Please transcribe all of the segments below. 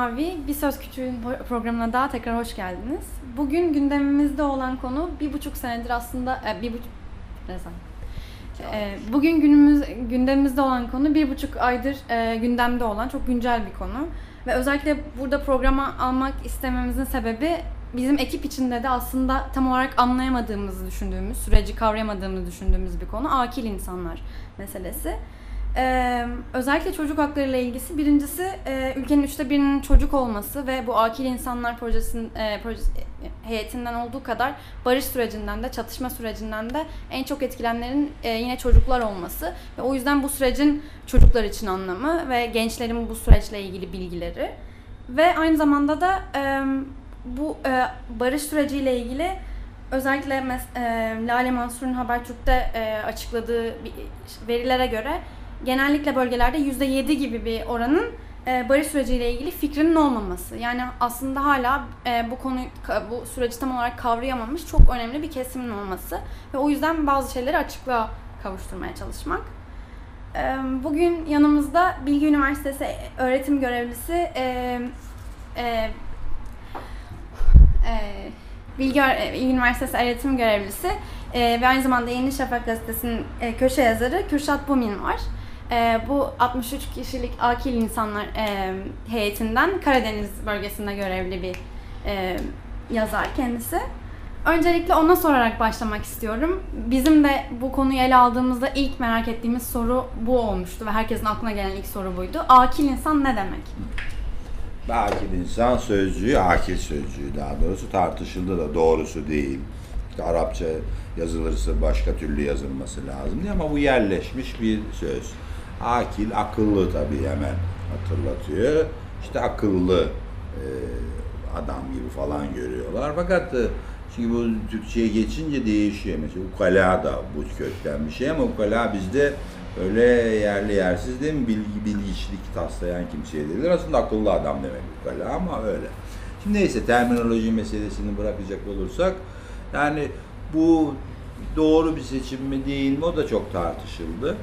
Mavi. Bir Söz Küçüğün programına daha tekrar hoş geldiniz. Bugün gündemimizde olan konu bir buçuk senedir aslında, e, bir buçuk, neyse. E, bugün günümüz gündemimizde olan konu bir buçuk aydır e, gündemde olan çok güncel bir konu. Ve özellikle burada programa almak istememizin sebebi bizim ekip içinde de aslında tam olarak anlayamadığımızı düşündüğümüz, süreci kavrayamadığımızı düşündüğümüz bir konu akil insanlar meselesi. Ee, özellikle çocuk hakları ile ilgisi. Birincisi e, ülkenin üçte birinin çocuk olması ve bu akil insanlar projesinin e, projesi, heyetinden olduğu kadar barış sürecinden de çatışma sürecinden de en çok etkilenlerin e, yine çocuklar olması ve o yüzden bu sürecin çocuklar için anlamı ve gençlerin bu süreçle ilgili bilgileri ve aynı zamanda da e, bu e, barış süreciyle ilgili özellikle mes- e, Lale Mansur'un Habertürk'te e, açıkladığı verilere göre genellikle bölgelerde %7 gibi bir oranın e, barış süreciyle ilgili fikrinin olmaması. Yani aslında hala e, bu konu bu süreci tam olarak kavrayamamış çok önemli bir kesimin olması ve o yüzden bazı şeyleri açıklığa kavuşturmaya çalışmak. E, bugün yanımızda Bilgi Üniversitesi öğretim görevlisi Bilgi Üniversitesi öğretim görevlisi ve aynı zamanda Yeni Şafak gazetesinin köşe yazarı Kürşat Bumin var. E, bu 63 kişilik akil insanlar e, heyetinden Karadeniz bölgesinde görevli bir e, yazar kendisi. Öncelikle ona sorarak başlamak istiyorum. Bizim de bu konuyu ele aldığımızda ilk merak ettiğimiz soru bu olmuştu ve herkesin aklına gelen ilk soru buydu. Akil insan ne demek? Akil insan sözcüğü, akil sözcüğü daha doğrusu tartışıldı da doğrusu değil. İşte Arapça yazılırsa başka türlü yazılması lazım diye ama bu yerleşmiş bir söz. Akil, akıllı tabii hemen hatırlatıyor. İşte akıllı e, adam gibi falan görüyorlar. Fakat e, çünkü bu Türkçe'ye geçince değişiyor. Mesela ukala da bu kökten bir şey ama ukala bizde öyle yerli yersiz değil mi? Bilgi, bilgiçlik taslayan kimseye değildir. Aslında akıllı adam demek ukala ama öyle. Şimdi neyse terminoloji meselesini bırakacak olursak yani bu doğru bir seçim mi değil mi o da çok tartışıldı.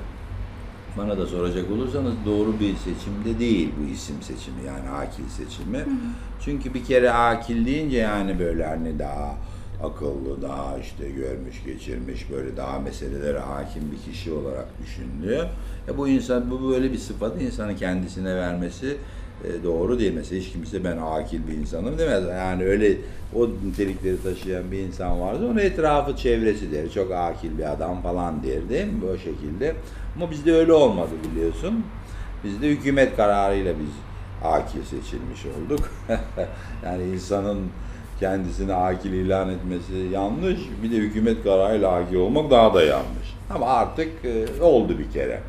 Bana da soracak olursanız doğru bir seçimde değil bu isim seçimi yani akil seçimi. Hı hı. Çünkü bir kere akil deyince yani böyle hani daha akıllı, daha işte görmüş, geçirmiş, böyle daha meselelere hakim bir kişi olarak düşünülüyor. E bu insan, bu böyle bir sıfatı insanın kendisine vermesi e, doğru değil. Mesela hiç kimse ben akil bir insanım demez. Yani öyle o nitelikleri taşıyan bir insan varsa onun etrafı çevresi der. Çok akil bir adam falan der değil mi? Bu şekilde. Ama bizde öyle olmadı biliyorsun. Bizde hükümet kararıyla biz akil seçilmiş olduk. yani insanın kendisini akil ilan etmesi yanlış. Bir de hükümet kararıyla akil olmak daha da yanlış. Ama artık e, oldu bir kere.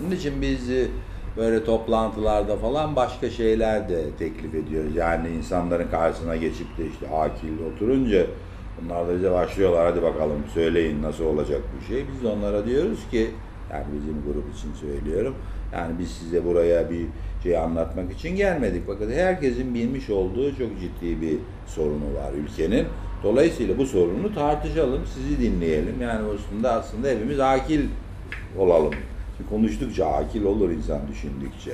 Onun için biz e, böyle toplantılarda falan başka şeyler de teklif ediyoruz. Yani insanların karşısına geçip de işte akil oturunca bunlar da bize başlıyorlar hadi bakalım söyleyin nasıl olacak bu şey. Biz de onlara diyoruz ki yani bizim grup için söylüyorum. Yani biz size buraya bir şey anlatmak için gelmedik. Fakat herkesin bilmiş olduğu çok ciddi bir sorunu var ülkenin. Dolayısıyla bu sorunu tartışalım, sizi dinleyelim. Yani aslında aslında hepimiz akil olalım. Şimdi konuştukça akil olur insan düşündükçe.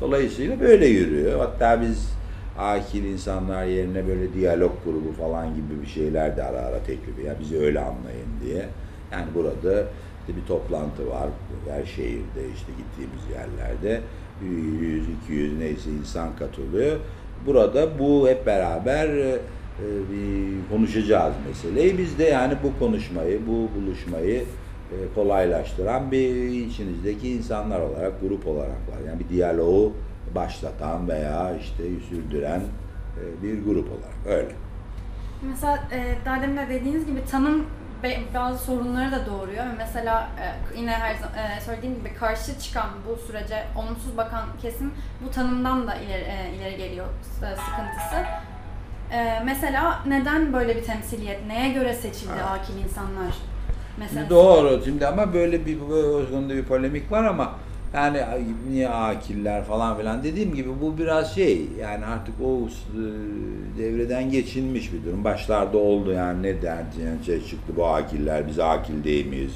Dolayısıyla böyle yürüyor. Hatta biz akil insanlar yerine böyle diyalog grubu falan gibi bir şeyler de ara ara teklif ediyor. Bizi öyle anlayın diye. Yani burada işte bir toplantı var her şehirde işte gittiğimiz yerlerde 100 200 neyse insan katılıyor. Burada bu hep beraber e, bir konuşacağız meseleyi. Biz de yani bu konuşmayı, bu buluşmayı kolaylaştıran bir içinizdeki insanlar olarak, grup olarak var. Yani bir diyaloğu başlatan veya işte sürdüren e, bir grup olarak öyle. Mesela e, daha demin de dediğiniz gibi tanım bazı sorunları da doğuruyor. Mesela e, yine her zaman e, söylediğim gibi karşı çıkan bu sürece olumsuz bakan kesim bu tanımdan da ileri, e, ileri geliyor e, sıkıntısı. E, mesela neden böyle bir temsiliyet, neye göre seçildi akil insanlar? Mesela Doğru. Şimdi ama böyle bir bu konuda bir polemik var ama yani niye akiller falan filan dediğim gibi bu biraz şey yani artık o e, devreden geçilmiş bir durum. Başlarda oldu yani ne derdi yani şey çıktı bu akiller biz akil değil miyiz?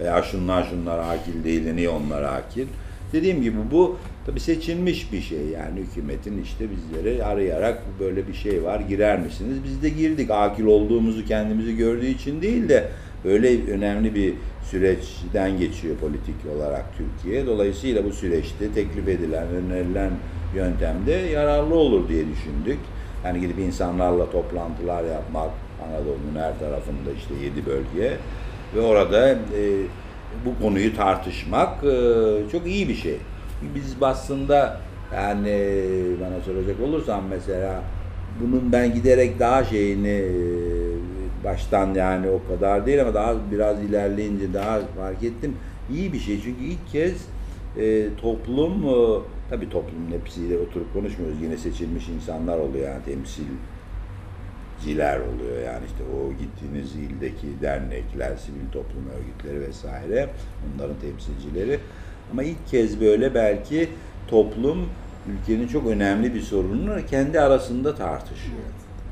Veya şunlar şunlar akil değil de niye onlar akil? Dediğim gibi bu tabi seçilmiş bir şey yani hükümetin işte bizleri arayarak böyle bir şey var girer misiniz? Biz de girdik akil olduğumuzu kendimizi gördüğü için değil de öyle önemli bir süreçten geçiyor politik olarak Türkiye. Dolayısıyla bu süreçte teklif edilen, önerilen yöntemde yararlı olur diye düşündük. Yani gidip insanlarla toplantılar yapmak, Anadolu'nun her tarafında işte yedi bölge ve orada e, bu konuyu tartışmak e, çok iyi bir şey. Biz aslında yani bana soracak olursan mesela bunun ben giderek daha şeyini e, baştan yani o kadar değil ama daha biraz ilerleyince daha fark ettim. İyi bir şey çünkü ilk kez e, toplum e, tabii toplumun hepsiyle oturup konuşmuyoruz. Yine seçilmiş insanlar oluyor yani temsilciler oluyor yani işte o gittiğiniz ildeki dernekler, sivil toplum örgütleri vesaire onların temsilcileri. Ama ilk kez böyle belki toplum ülkenin çok önemli bir sorununu kendi arasında tartışıyor.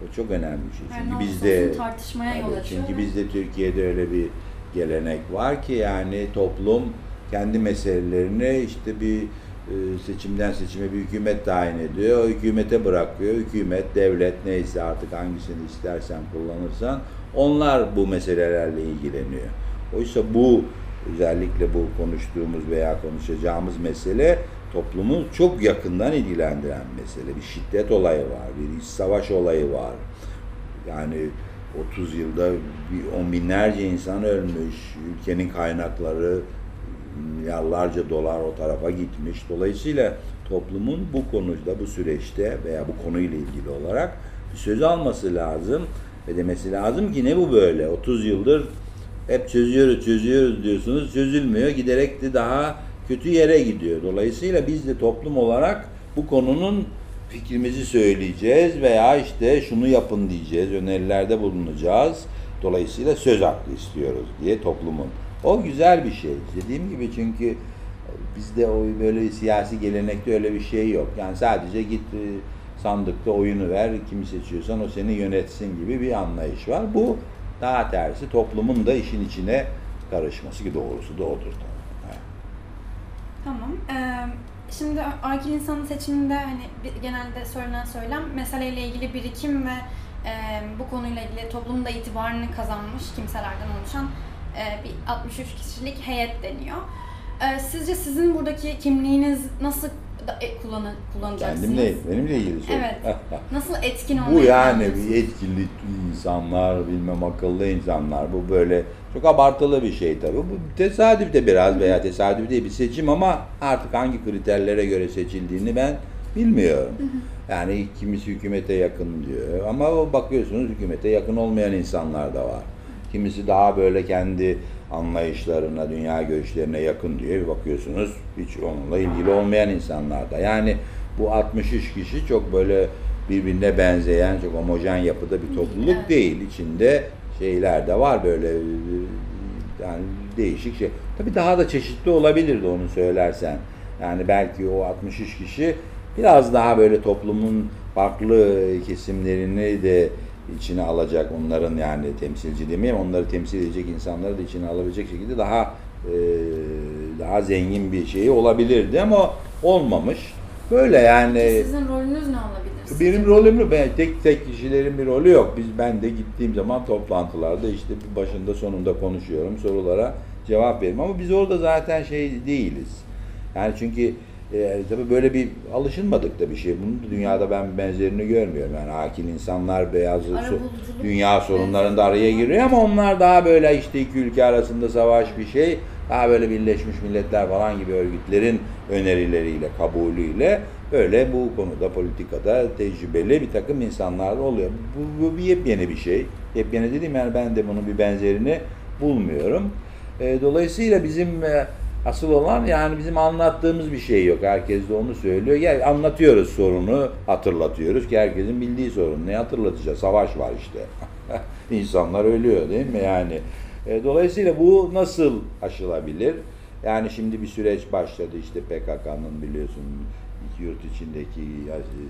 O çok önemli bir şey. Çünkü ne bizde tartışmaya yol açıyor Çünkü bizde Türkiye'de öyle bir gelenek var ki yani toplum kendi meselelerini işte bir e, seçimden seçime bir hükümet tayin ediyor. O hükümete bırakıyor. Hükümet, devlet neyse artık hangisini istersen kullanırsan onlar bu meselelerle ilgileniyor. Oysa bu özellikle bu konuştuğumuz veya konuşacağımız mesele toplumu çok yakından ilgilendiren mesele. Bir şiddet olayı var, bir iç savaş olayı var. Yani 30 yılda bir on binlerce insan ölmüş, ülkenin kaynakları milyarlarca dolar o tarafa gitmiş. Dolayısıyla toplumun bu konuda, bu süreçte veya bu konuyla ilgili olarak bir söz alması lazım ve demesi lazım ki ne bu böyle? 30 yıldır hep çözüyoruz, çözüyoruz diyorsunuz, çözülmüyor. Giderek de daha kötü yere gidiyor. Dolayısıyla biz de toplum olarak bu konunun fikrimizi söyleyeceğiz veya işte şunu yapın diyeceğiz, önerilerde bulunacağız. Dolayısıyla söz hakkı istiyoruz diye toplumun. O güzel bir şey. Dediğim gibi çünkü bizde o böyle siyasi gelenekte öyle bir şey yok. Yani sadece git e, sandıkta oyunu ver, kimi seçiyorsan o seni yönetsin gibi bir anlayış var. Bu daha tersi toplumun da işin içine karışması ki doğrusu da odur. Tamam. Ee, şimdi akil insanın seçiminde hani genelde söylenen söylem meseleyle ilgili birikim ve e, bu konuyla ilgili toplumda itibarını kazanmış kimselerden oluşan e, bir 63 kişilik heyet deniyor. E, sizce sizin buradaki kimliğiniz nasıl da, e, kullanı, kullanacaksınız? Kendimle, benimle ilgili soru. Evet. Nasıl etkin Bu olmayı yani planlıyorsunuz? bir etkili insanlar, bilmem akıllı insanlar. Bu böyle çok abartılı bir şey tabii. Bu tesadüf de biraz veya tesadüf değil bir seçim ama artık hangi kriterlere göre seçildiğini ben bilmiyorum. Yani kimisi hükümete yakın diyor ama bakıyorsunuz hükümete yakın olmayan insanlar da var. Kimisi daha böyle kendi anlayışlarına, dünya görüşlerine yakın diyor. Bir bakıyorsunuz hiç onunla ilgili olmayan insanlar da. Yani bu 63 kişi çok böyle birbirine benzeyen, çok homojen yapıda bir topluluk değil. İçinde şeyler de var böyle e, yani değişik şey. Tabii daha da çeşitli olabilirdi onu söylersen. Yani belki o 63 kişi biraz daha böyle toplumun farklı kesimlerini de içine alacak onların yani temsilci demeyeyim onları temsil edecek insanları da içine alabilecek şekilde daha e, daha zengin bir şeyi olabilirdi ama olmamış. Böyle yani Sizin rolünüz ne olabilir? Benim rolüm yok. Ben tek tek kişilerin bir rolü yok. Biz ben de gittiğim zaman toplantılarda işte başında sonunda konuşuyorum. Sorulara cevap veririm ama biz orada zaten şey değiliz. Yani çünkü e, tabii böyle bir alışılmadık da bir şey. Bunun da dünyada ben benzerini görmüyorum. Yani akil insanlar beyaz so- dünya sorunlarında araya giriyor ama onlar daha böyle işte iki ülke arasında savaş bir şey. Daha böyle Birleşmiş Milletler falan gibi örgütlerin önerileriyle, kabulüyle Böyle bu konuda politikada tecrübeli bir takım insanlar oluyor. Bu, bu bir yepyeni bir şey. Yepyeni dediğim yani ben de bunun bir benzerini bulmuyorum. E, dolayısıyla bizim e, asıl olan yani bizim anlattığımız bir şey yok. Herkes de onu söylüyor. Yani anlatıyoruz sorunu, hatırlatıyoruz ki herkesin bildiği sorun. Ne hatırlatacağız? Savaş var işte. İnsanlar ölüyor değil mi? Yani e, dolayısıyla bu nasıl aşılabilir? Yani şimdi bir süreç başladı işte PKK'nın biliyorsun yurt içindeki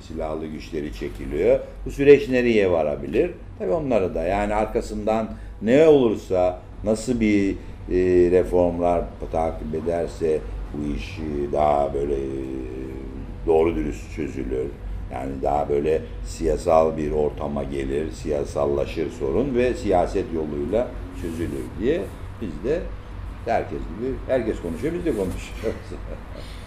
silahlı güçleri çekiliyor. Bu süreç nereye varabilir? Tabii onları da yani arkasından ne olursa nasıl bir e, reformlar takip ederse bu iş daha böyle e, doğru dürüst çözülür. Yani daha böyle siyasal bir ortama gelir, siyasallaşır sorun ve siyaset yoluyla çözülür diye biz de herkes gibi, herkes konuşuyor, biz de konuşuyoruz.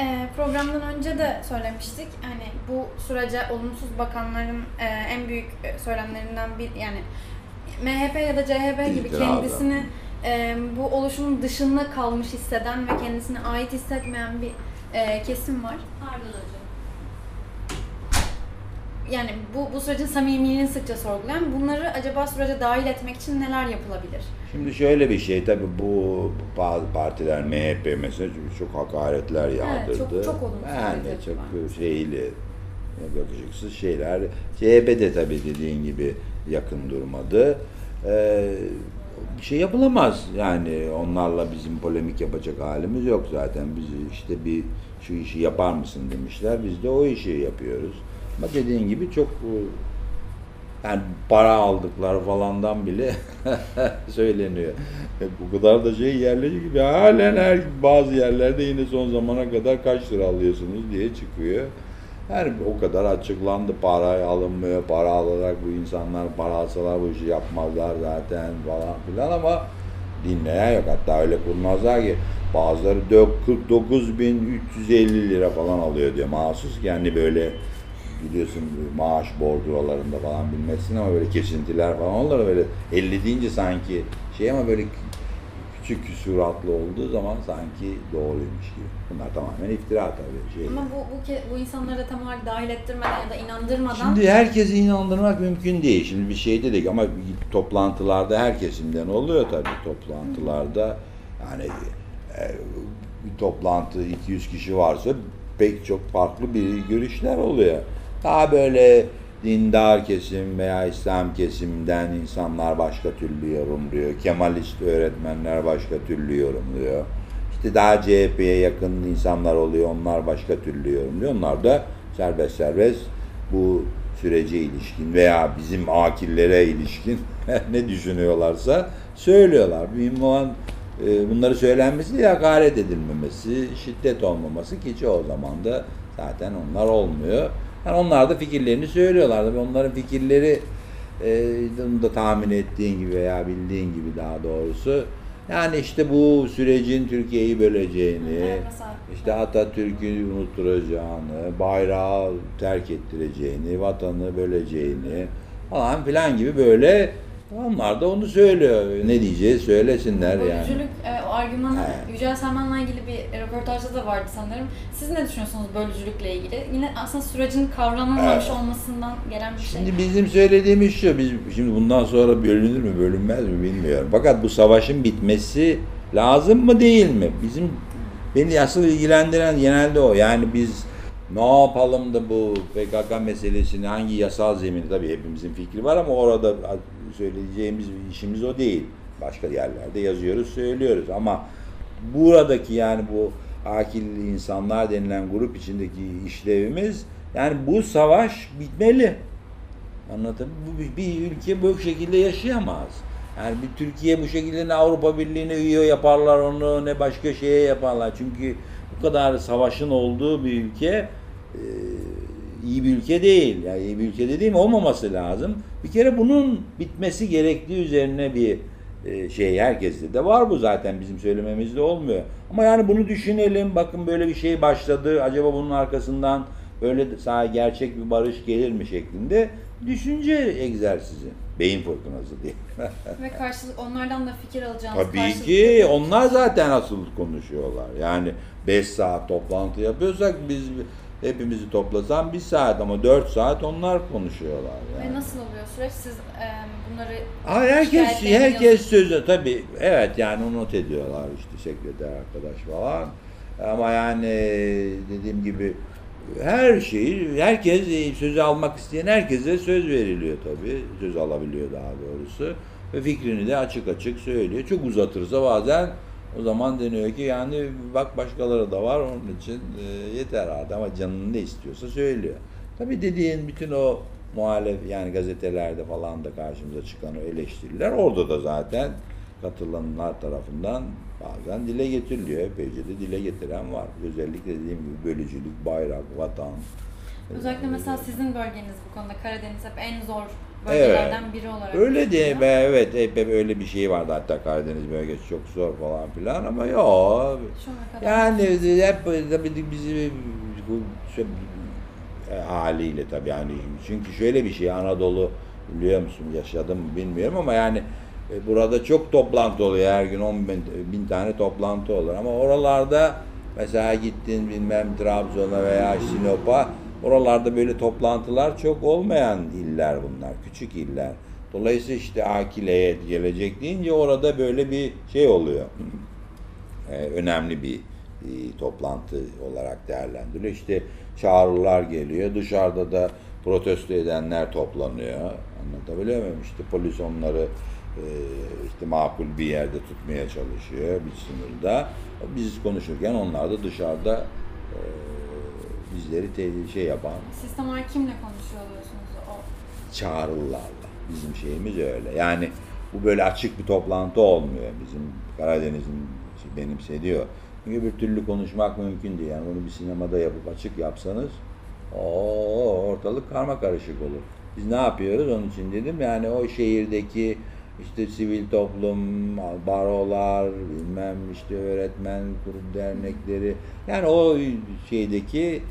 E, programdan önce de söylemiştik. Hani bu sürece olumsuz bakanların e, en büyük e, söylemlerinden bir yani MHP ya da CHP gibi İtirazı. kendisini e, bu oluşumun dışında kalmış hisseden ve kendisine ait hissetmeyen bir e, kesim var. Pardon hocam. Yani bu, bu sürecin samimiliğini sıkça sorgulayan bunları acaba sürece dahil etmek için neler yapılabilir? Şimdi şöyle bir şey tabii bu bazı partiler MHP mesela çok hakaretler yağdırdı. çok- çok olumsuz Yani çok var. şeyli yakışıksız şeyler. CHP de tabii dediğin gibi yakın durmadı. Ee, bir şey yapılamaz yani onlarla bizim polemik yapacak halimiz yok zaten. Biz işte bir şu işi yapar mısın demişler. Biz de o işi yapıyoruz. Ama dediğin gibi çok e, yani para aldıkları falandan bile söyleniyor. E, Bu kadar da şey yerleşik gibi halen her bazı yerlerde yine son zamana kadar kaç lira alıyorsunuz diye çıkıyor. Yani o kadar açıklandı para alınmıyor, para alarak bu insanlar para alsalar bu işi yapmazlar zaten falan filan ama dinleyen yok. Hatta öyle kurmazlar ki bazıları 49.350 lira falan alıyor diyor mahsus yani böyle biliyorsun maaş bordrolarında falan bilmezsin ama böyle kesintiler falan olur böyle 50 deyince sanki şey ama böyle küçük suratlı olduğu zaman sanki doğruymuş gibi. Bunlar tamamen iftira tabii. Şey. Ama bu, bu, bu insanları tam olarak dahil ettirmeden ya da inandırmadan Şimdi herkesi inandırmak mümkün değil. Şimdi bir şey dedik ama toplantılarda her kesimden oluyor tabii toplantılarda. Yani e, bir toplantı 200 kişi varsa pek çok farklı bir görüşler oluyor. Daha böyle dindar kesim veya İslam kesimden insanlar başka türlü yorumluyor. Kemalist öğretmenler başka türlü yorumluyor. İşte daha CHP'ye yakın insanlar oluyor. Onlar başka türlü yorumluyor. Onlar da serbest serbest bu sürece ilişkin veya bizim akillere ilişkin ne düşünüyorlarsa söylüyorlar. Mühim olan e, bunları söylenmesi de hakaret edilmemesi, şiddet olmaması ki çoğu zaman da zaten onlar olmuyor. Yani onlar da fikirlerini söylüyorlar. Tabii onların fikirleri e, bunu da tahmin ettiğin gibi veya bildiğin gibi daha doğrusu yani işte bu sürecin Türkiye'yi böleceğini, işte Atatürk'ü unutturacağını, bayrağı terk ettireceğini, vatanı böleceğini falan filan gibi böyle onlar da onu söylüyor. Ne diyeceğiz söylesinler yani. Bölücülük e, o argümanı Evet. Yücel Selman'la ilgili bir röportajda da vardı sanırım. Siz ne düşünüyorsunuz bölücülükle ilgili? Yine aslında sürecin kavranılmamış Evet. olmasından gelen bir şey. Şimdi bizim söylediğimiz şu, biz şimdi bundan sonra bölünür mü bölünmez mi bilmiyorum. Fakat bu savaşın bitmesi lazım mı değil mi? Bizim beni asıl ilgilendiren genelde o. Yani biz ne yapalım da bu PKK meselesini hangi yasal zemini tabii hepimizin fikri var ama orada söyleyeceğimiz işimiz o değil. Başka yerlerde yazıyoruz, söylüyoruz ama buradaki yani bu akil insanlar denilen grup içindeki işlevimiz yani bu savaş bitmeli. Anladın mı? Bu bir ülke bu şekilde yaşayamaz. Yani bir Türkiye bu şekilde ne Avrupa Birliği'ne üye yaparlar onu ne başka şeye yaparlar. Çünkü bu kadar savaşın olduğu bir ülke e, iyi bir ülke değil. Yani iyi bir ülke dediğim olmaması lazım. Bir kere bunun bitmesi gerektiği üzerine bir e, şey herkeste de var bu zaten bizim söylememizde olmuyor. Ama yani bunu düşünelim. Bakın böyle bir şey başladı. Acaba bunun arkasından böyle sahi gerçek bir barış gelir mi şeklinde düşünce egzersizi. Beyin fırtınası diye. Ve karşılık onlardan da fikir alacağınız Tabii ki onlar zaten asıl konuşuyorlar. Yani 5 saat toplantı yapıyorsak biz hepimizi toplasan bir saat ama dört saat onlar konuşuyorlar. Yani. Ve nasıl oluyor süreç? Siz e, bunları Hayır herkes herkes sözü tabii evet yani onu not ediyorlar işte sekreter arkadaş falan. Ama yani dediğim gibi her şeyi herkes e, sözü almak isteyen herkese söz veriliyor tabii. Söz alabiliyor daha doğrusu. Ve fikrini de açık açık söylüyor. Çok uzatırsa bazen o zaman deniyor ki yani bak başkaları da var onun için e, yeter artık ama canın ne istiyorsa söylüyor. Tabii dediğin bütün o muhalef yani gazetelerde falan da karşımıza çıkan o eleştiriler orada da zaten katılanlar tarafından bazen dile getiriliyor. Epeyce de dile getiren var. Özellikle dediğim gibi bölücülük, bayrak, vatan. Özellikle mesela sizin bölgeniz bu konuda Karadeniz hep en zor Evet. biri olarak. Öyle diye be evet hep, hep öyle bir şey vardı hatta Karadeniz bölgesi çok zor falan filan ama yok. Yani hep tabii bizi şey- e, haliyle tabii yani çünkü şöyle bir şey Anadolu biliyor musun yaşadım bilmiyorum ama yani e, burada çok toplantı oluyor her gün 10 bin, bin tane toplantı olur ama oralarda mesela gittin bilmem Trabzon'a veya Sinop'a oralarda böyle toplantılar çok olmayan iller bunlar küçük iller. Dolayısıyla işte akil heyet gelecek deyince orada böyle bir şey oluyor. e, önemli bir e, toplantı olarak değerlendiriliyor. İşte çağrılar geliyor. Dışarıda da protesto edenler toplanıyor. Anlatabiliyor muyum? İşte polis onları e, işte makul bir yerde tutmaya çalışıyor bir sınırda. Biz konuşurken onlar da dışarıda e, bizleri te- şey yapan Siz tam kimle konuşuyor oluyorsunuz o? çağrılarla. Bizim şeyimiz öyle. Yani bu böyle açık bir toplantı olmuyor. Bizim Karadeniz'in şey benimsediyor. Çünkü bir türlü konuşmak mümkün değil. Yani bunu bir sinemada yapıp açık yapsanız o ortalık karma karışık olur. Biz ne yapıyoruz onun için dedim. Yani o şehirdeki işte sivil toplum, barolar, bilmem işte öğretmen kurum dernekleri yani o şeydeki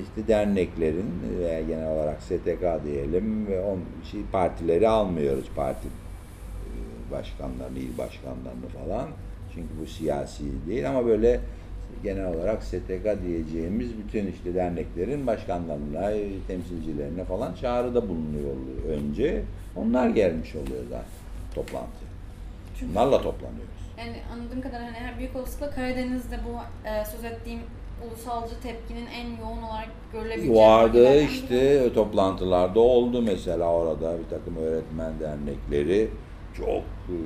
işte derneklerin veya genel olarak STK diyelim ve on şey, partileri almıyoruz parti e, başkanlarını, il başkanlarını falan. Çünkü bu siyasi değil ama böyle genel olarak STK diyeceğimiz bütün işte derneklerin başkanlarına, temsilcilerine falan çağrıda bulunuyor önce. Onlar gelmiş oluyor zaten toplantıya. Çünkü Bunlarla toplanıyoruz. yani anladığım kadarıyla hani her büyük olasılıkla Karadeniz'de bu e, söz ettiğim ulusalcı tepkinin en yoğun olarak görülebileceği Vardı bölgelerden biri. işte toplantılarda oldu mesela orada bir takım öğretmen dernekleri çok e,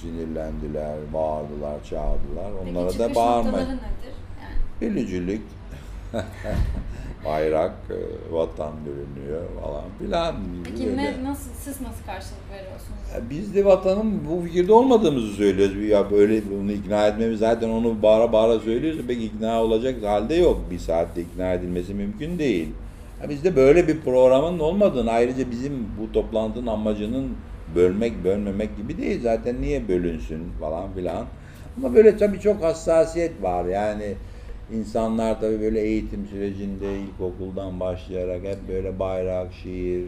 sinirlendiler, bağırdılar, çağırdılar. Peki Onlara çıkış da bağırmayın. nedir? Yani Bölücülük, bayrak, e, vatan bürünüyor falan filan. Peki Böyle. ne, nasıl, siz nasıl karşılık veriyorsunuz? Biz de vatanın bu fikirde olmadığımızı söylüyoruz. Ya böyle bunu ikna etmemiz zaten onu bağıra bağıra söylüyoruz. Pek ikna olacak halde yok. Bir saatte ikna edilmesi mümkün değil. Ya bizde böyle bir programın olmadığını ayrıca bizim bu toplantının amacının bölmek bölmemek gibi değil. Zaten niye bölünsün falan filan. Ama böyle tabii çok hassasiyet var. Yani insanlar tabii böyle eğitim sürecinde ilkokuldan başlayarak hep böyle bayrak, şiir,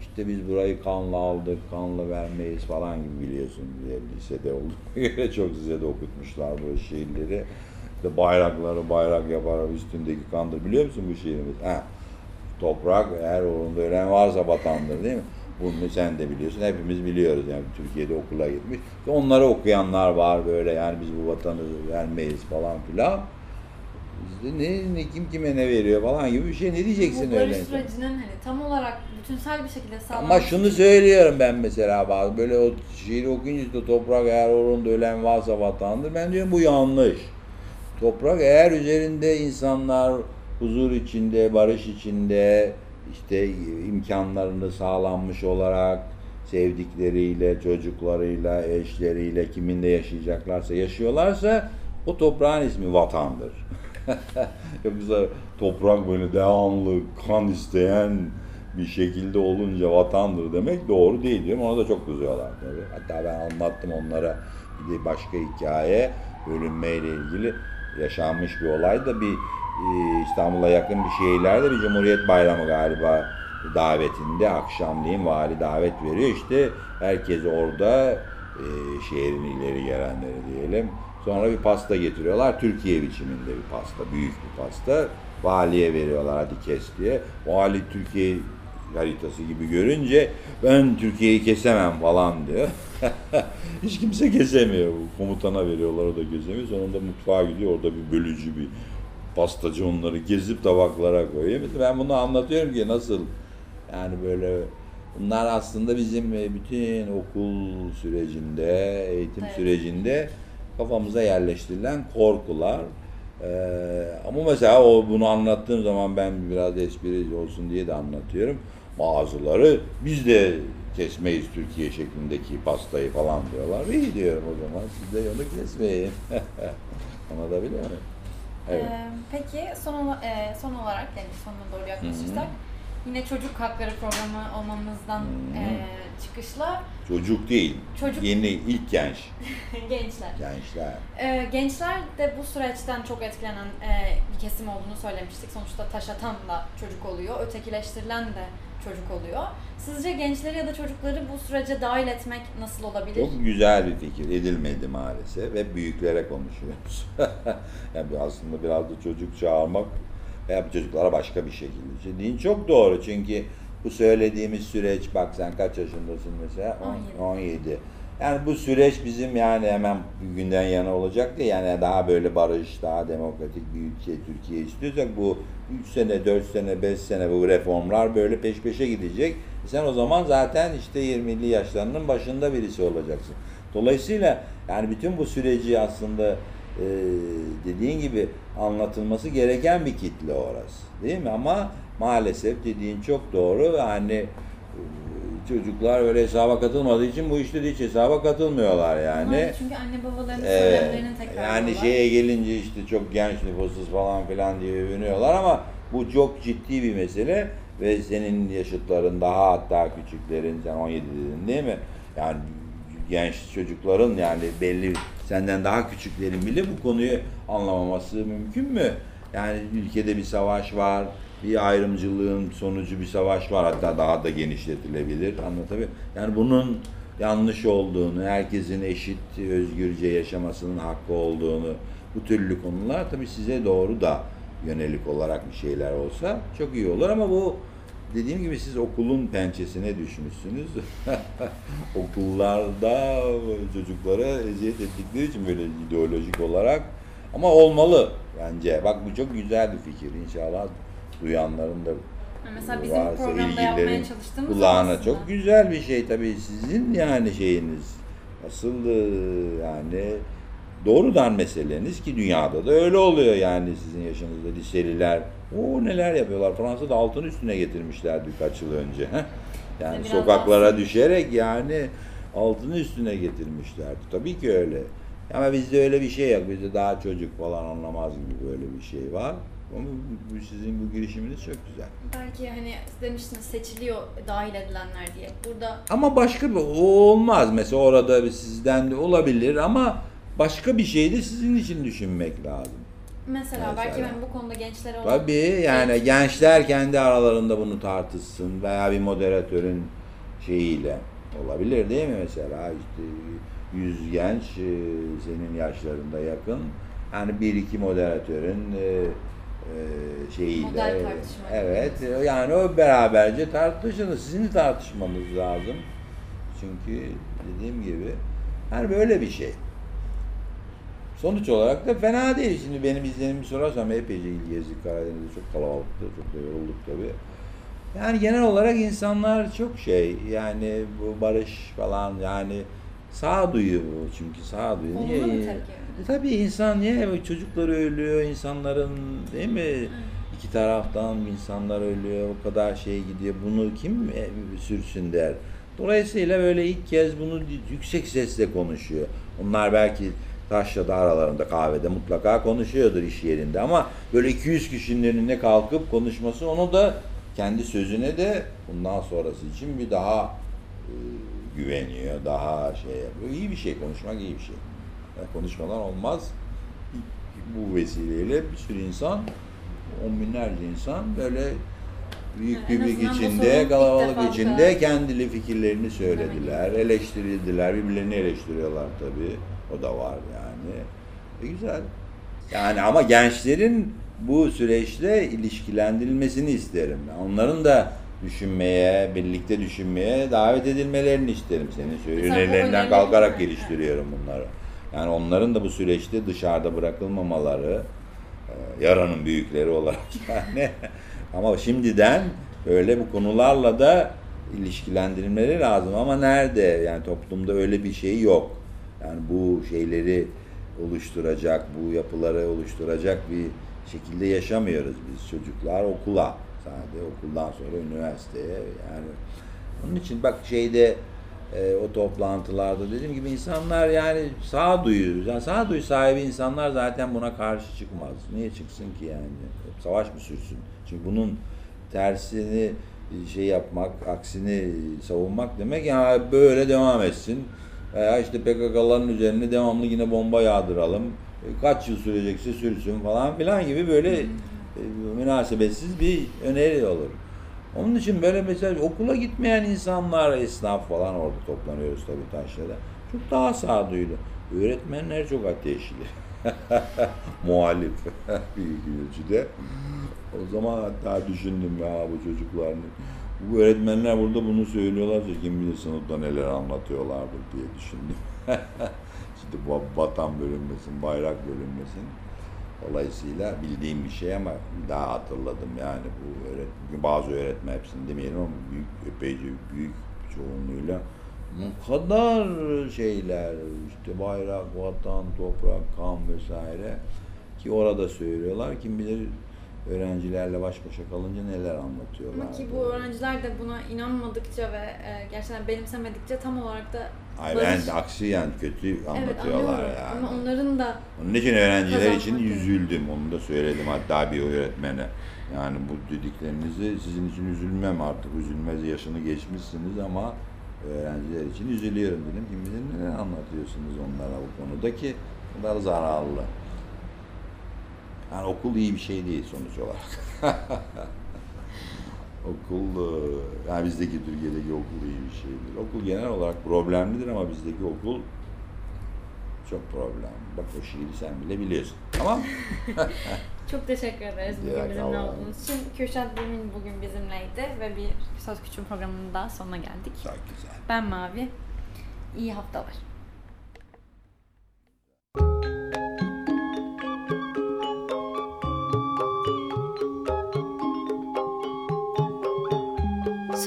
işte biz burayı kanla aldık, kanla vermeyiz falan gibi biliyorsun diye lisede olduğuna göre çok size de okutmuşlar bu şiirleri. İşte bayrakları bayrak yapar üstündeki kandır. Biliyor musun bu şiirimiz? Ha. Toprak eğer uğrunda ölen varsa vatandır değil mi? Bunu sen de biliyorsun. Hepimiz biliyoruz yani Türkiye'de okula gitmiş. Onları okuyanlar var böyle yani biz bu vatanı vermeyiz falan filan. Bizde ne, ne kim kime ne veriyor falan gibi bir şey ne diyeceksin bu öyle? barış insana? sürecinin hani tam olarak bütünsel bir şekilde sağlanması Ama şunu söylüyorum ben mesela bazı böyle o şiiri okuyunca işte toprak eğer orunda ölen varsa vatandır. Ben diyorum bu yanlış. Toprak eğer üzerinde insanlar huzur içinde, barış içinde işte imkanlarını sağlanmış olarak sevdikleriyle, çocuklarıyla, eşleriyle kiminle yaşayacaklarsa yaşıyorlarsa o toprağın ismi vatandır. Yoksa toprak böyle devamlı kan isteyen bir şekilde olunca vatandır demek doğru değil diyorum. Ona da çok kızıyorlar tabii. Hatta ben anlattım onlara bir başka hikaye bölünmeyle ilgili yaşanmış bir olay da bir e, İstanbul'a yakın bir şehirlerde bir Cumhuriyet Bayramı galiba davetinde akşamleyin vali davet veriyor. İşte herkes orada e, şehrin ileri gelenleri diyelim. Sonra bir pasta getiriyorlar. Türkiye biçiminde bir pasta. Büyük bir pasta. Valiye veriyorlar hadi kes diye. Vali Türkiye haritası gibi görünce ben Türkiye'yi kesemem falan diyor. Hiç kimse kesemiyor. Komutana veriyorlar o da kesemiyor. Sonunda mutfağa gidiyor orada bir bölücü bir pastacı onları gezip tabaklara koyuyor. Ben bunu anlatıyorum ki nasıl yani böyle bunlar aslında bizim e, bütün okul sürecinde, eğitim Evet. sürecinde kafamıza yerleştirilen korkular. Ee, ama mesela o bunu anlattığım zaman ben biraz espri olsun diye de anlatıyorum. Bazıları biz de kesmeyiz Türkiye şeklindeki pastayı falan diyorlar. İyi diyorum o zaman siz de onu kesmeyin. Anlatabiliyor muyum? Evet. Ee, peki son, ola- e, son olarak yani sonuna doğru yaklaşırsak yine çocuk hakları programı olmamızdan hı. e, çıkışla Çocuk değil, Çocuk- yeni ilk genç, gençler. gençler. Ee, gençler de bu süreçten çok etkilenen e, bir kesim olduğunu söylemiştik. Sonuçta taş atan da çocuk oluyor, ötekileştirilen de çocuk oluyor. Sizce gençleri ya da çocukları bu sürece dahil etmek nasıl olabilir? Çok güzel bir fikir, edilmedi maalesef ve büyüklere konuşuyoruz. yani aslında biraz da çocuk çağırmak veya çocuklara başka bir şekilde. Şey. Din çok doğru çünkü bu söylediğimiz süreç, bak sen kaç yaşındasın mesela? On- 17. Yani bu süreç bizim yani hemen günden yana olacak değil. Yani daha böyle barış, daha demokratik bir ülke Türkiye istiyorsak bu 3 sene, 4 sene, 5 sene bu reformlar böyle peş peşe gidecek. Sen o zaman zaten işte 20'li yaşlarının başında birisi olacaksın. Dolayısıyla yani bütün bu süreci aslında e, dediğin gibi anlatılması gereken bir kitle orası. Değil mi? Ama maalesef dediğin çok doğru. Yani e, çocuklar öyle hesaba katılmadığı için bu işte de hiç hesaba katılmıyorlar yani. Evet, çünkü anne babalarının Evet. söylemlerini tekrar Yani şeye gelince işte çok genç nüfusuz falan filan diye övünüyorlar ama bu çok ciddi bir mesele ve senin yaşıtların daha hatta küçüklerin sen 17 dedin değil mi? Yani genç çocukların yani belli senden daha küçüklerin bile bu konuyu anlamaması mümkün mü? Yani ülkede bir savaş var, bir ayrımcılığın sonucu bir savaş var hatta daha da genişletilebilir anlatabiliyor? Yani bunun yanlış olduğunu, herkesin eşit, özgürce yaşamasının hakkı olduğunu, bu türlü konular tabii size doğru da yönelik olarak bir şeyler olsa çok iyi olur ama bu dediğim gibi siz okulun pençesine düşmüşsünüz. Okullarda çocuklara eziyet ettikleri için böyle ideolojik olarak ama olmalı bence. Bak bu çok güzel bir fikir. İnşallah duyanların da Mesela bizim varsa programda yapmaya çalıştığımız kulağına aslında. çok güzel bir şey tabii sizin yani şeyiniz asıl yani doğrudan meseleniz ki dünyada da öyle oluyor yani sizin yaşınızda liseliler o neler yapıyorlar Fransa'da altın üstüne getirmişler birkaç yıl önce yani Biraz sokaklara bahsedin. düşerek yani altını üstüne getirmişler tabii ki öyle ama bizde öyle bir şey yok bizde daha çocuk falan anlamaz gibi böyle bir şey var ama bu- sizin bu girişiminiz çok güzel. Belki hani demiştiniz seçiliyor dahil edilenler diye. Burada Ama başka bir o olmaz. Mesela orada sizden de olabilir ama başka bir şey de sizin için düşünmek lazım. Mesela, belki Mesela. ben bu konuda gençlere olan Tabii yani Genç- gençler kendi aralarında bunu tartışsın veya bir moderatörün şeyiyle olabilir değil mi? Mesela işte 100 genç e, senin yaşlarında yakın. Yani bir iki moderatörün e, e, şeyiyle. Model evet yani o beraberce tartışın sizin de tartışmanız lazım. Çünkü dediğim gibi yani böyle bir şey. Sonuç olarak da fena değil. Şimdi benim izlenimi sorarsam epeyce il gezdik Karadeniz'de çok kalabalıktı, çok da yorulduk tabii. Yani genel olarak insanlar çok şey yani bu barış falan yani sağduyu bu çünkü sağduyu. Olumlu Niye? tepki? E tabii insan niye çocukları ölüyor insanların değil mi? İki taraftan insanlar ölüyor o kadar şey gidiyor bunu kim e, sürsün der. Dolayısıyla böyle ilk kez bunu yüksek sesle konuşuyor. Onlar belki Taşra'da aralarında kahvede mutlaka konuşuyordur iş yerinde ama böyle 200 kişinin önüne kalkıp konuşması onu da kendi sözüne de bundan sonrası için bir daha e, güveniyor, daha şey yapıyor. İyi bir şey konuşmak iyi bir şey. Yani konuşmadan olmaz. Bu vesileyle bir sürü insan, on binlerce insan böyle büyük En bir azından bu sorun içinde, kalabalık içinde kendili fikirlerini söylediler, eleştirildiler, birbirlerini eleştiriyorlar tabii. O da var yani. E güzel. Yani ama gençlerin bu süreçte ilişkilendirilmesini isterim. Onların da düşünmeye, birlikte düşünmeye davet edilmelerini isterim senin önemli kalkarak geliştiriyorum bunları. Yani onların da bu süreçte dışarıda bırakılmamaları, e, yaranın büyükleri olarak yani. Ama şimdiden öyle bu konularla da ilişkilendirilmeleri lazım ama nerede? Yani toplumda öyle bir şey yok. Yani bu şeyleri oluşturacak, bu yapıları oluşturacak bir şekilde yaşamıyoruz biz. Çocuklar okula, sadece okuldan sonra üniversiteye yani. Onun için bak şeyde e, o toplantılarda dediğim gibi insanlar yani sağduyu, yani sağduyu sahibi insanlar zaten buna karşı çıkmaz. Niye çıksın ki yani? Savaş mı sürsün? Çünkü bunun tersini şey yapmak, aksini savunmak demek yani böyle devam etsin. Veya işte PKK'ların üzerine devamlı yine bomba yağdıralım. E, Kaç yıl sürecekse sürsün falan filan gibi böyle e, münasebetsiz bir öneri olur. Onun için böyle mesela okula gitmeyen insanlar, esnaf falan orada toplanıyoruz tabii taşlarda. Çok daha sağduyulu. Öğretmenler çok ateşli. Muhalif büyük ölçüde. O zaman hatta düşündüm ya bu çocuklar bu öğretmenler burada bunu söylüyorlarsa kim bilir sınıfta neler anlatıyorlardır diye düşündüm. Şimdi bu vatan bölünmesin, bayrak bölünmesin. Dolayısıyla bildiğim bir şey ama daha hatırladım yani bu öğretmen, bazı öğretmen hepsini demeyelim ama büyük, epeyce büyük çoğunluğuyla bu kadar şeyler işte bayrak, vatan, toprak, kan vesaire ki orada söylüyorlar kim bilir öğrencilerle baş başa kalınca neler anlatıyorlar. Ama ki bu öğrenciler de buna inanmadıkça ve e, gerçekten benimsemedikçe tam olarak da Ay barış- ben aksi yani kötü Evet anlatıyorlar anlıyorum yani. ama onların da Onun için öğrenciler için üzüldüm. Onu da söyledim hatta bir öğretmene. Yani bu dediklerinizi sizin için üzülmem artık. Üzülmez yaşını geçmişsiniz ama öğrenciler için üzülüyorum dedim. Kim bilir neler anlatıyorsunuz onlara bu konuda ki kadar zararlı. Yani okul iyi bir şey değil sonuç olarak. okul, e, yani bizdeki Türkiye'deki okul iyi bir şey değil. Okul genel olarak problemlidir ama bizdeki okul çok problem. Bak o şiiri sen bile biliyorsun. Tamam çok teşekkür ederiz bugün bizimle olduğunuz için. Kürşat Demin bugün bizimleydi ve bir Söz Küçüğün programının daha sonuna geldik. Çok güzel. Ben Mavi. İyi haftalar.